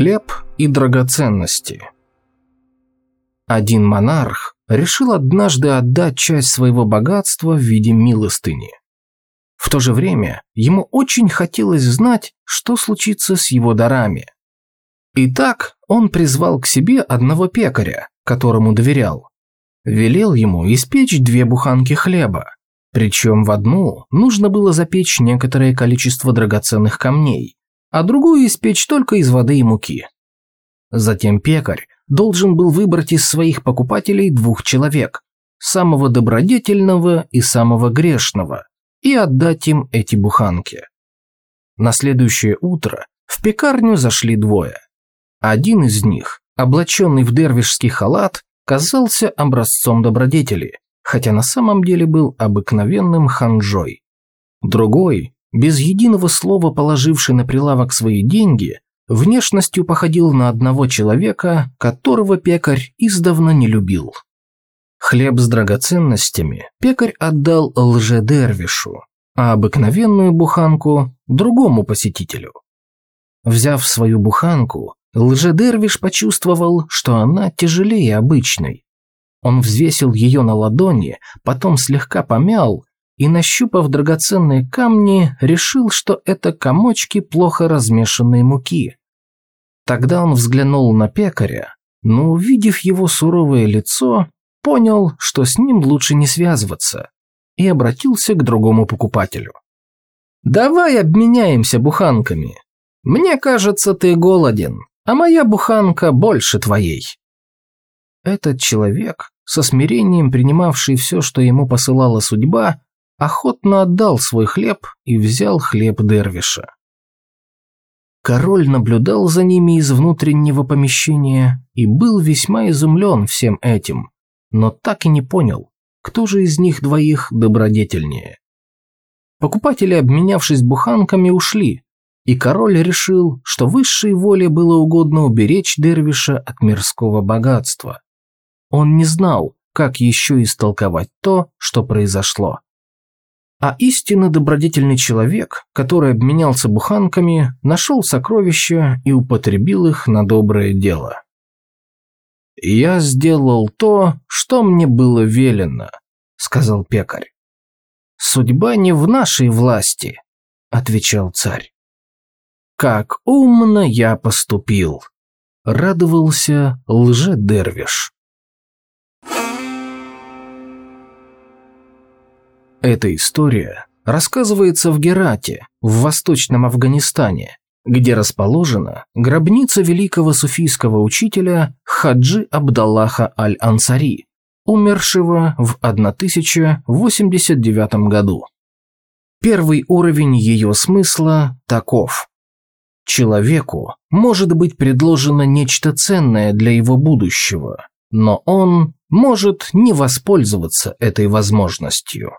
Хлеб и драгоценности. Один монарх решил однажды отдать часть своего богатства в виде милостыни. В то же время ему очень хотелось знать, что случится с его дарами. Итак, он призвал к себе одного пекаря, которому доверял. Велел ему испечь две буханки хлеба, причем в одну нужно было запечь некоторое количество драгоценных камней, а другую испечь только из воды и муки. Затем пекарь должен был выбрать из своих покупателей двух человек, самого добродетельного и самого грешного, и отдать им эти буханки. На следующее утро в пекарню зашли двое. Один из них, облаченный в дервишский халат, казался образцом добродетели, хотя на самом деле был обыкновенным ханжой. Другой, без единого слова положивший на прилавок свои деньги, внешностью походил на одного человека, которого пекарь издавна не любил. Хлеб с драгоценностями пекарь отдал лже-дервишу, а обыкновенную буханку – другому посетителю. Взяв свою буханку, лже-дервиш почувствовал, что она тяжелее обычной. Он взвесил ее на ладони, потом слегка помял и, нащупав драгоценные камни, решил, что это комочки плохо размешанной муки. Тогда он взглянул на пекаря, но, увидев его суровое лицо, понял, что с ним лучше не связываться, и обратился к другому покупателю. «Давай обменяемся буханками. Мне кажется, ты голоден, а моя буханка больше твоей». Этот человек, со смирением принимавший все, что ему посылала судьба, охотно отдал свой хлеб и взял хлеб Дервиша. Король наблюдал за ними из внутреннего помещения и был весьма изумлен всем этим, но так и не понял, кто же из них двоих добродетельнее. Покупатели, обменявшись буханками, ушли, и король решил, что высшей воле было угодно уберечь Дервиша от мирского богатства. Он не знал, как еще истолковать то, что произошло. А истинно добродетельный человек, который обменялся буханками, нашел сокровища и употребил их на доброе дело. «Я сделал то, что мне было велено», — сказал пекарь. «Судьба не в нашей власти», — отвечал царь. «Как умно я поступил», — радовался лже-дервиш. Эта история рассказывается в Герате, в Восточном Афганистане, где расположена гробница великого суфийского учителя Хаджи Абдаллаха Аль-Ансари, умершего в 1089 году. Первый уровень ее смысла таков. Человеку может быть предложено нечто ценное для его будущего, но он может не воспользоваться этой возможностью.